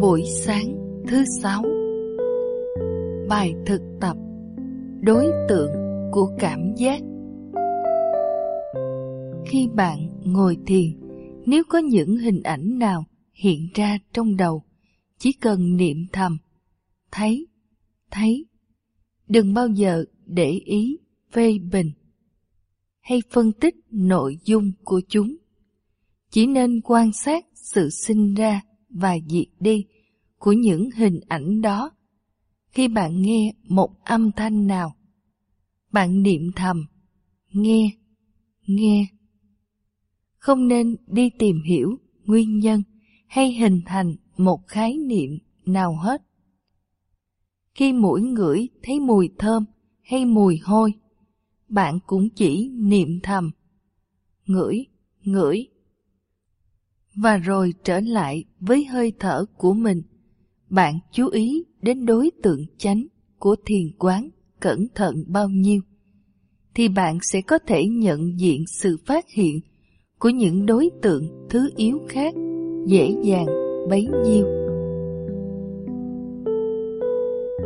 Buổi sáng thứ sáu Bài thực tập Đối tượng của cảm giác Khi bạn ngồi thiền, nếu có những hình ảnh nào hiện ra trong đầu, chỉ cần niệm thầm, thấy, thấy. Đừng bao giờ để ý phê bình hay phân tích nội dung của chúng. Chỉ nên quan sát sự sinh ra và diệt đi của những hình ảnh đó. Khi bạn nghe một âm thanh nào, bạn niệm thầm, nghe, nghe. Không nên đi tìm hiểu nguyên nhân hay hình thành một khái niệm nào hết. Khi mũi ngửi thấy mùi thơm hay mùi hôi, bạn cũng chỉ niệm thầm, ngửi, ngửi và rồi trở lại với hơi thở của mình. Bạn chú ý đến đối tượng chánh của thiền quán cẩn thận bao nhiêu, thì bạn sẽ có thể nhận diện sự phát hiện của những đối tượng thứ yếu khác dễ dàng bấy nhiêu.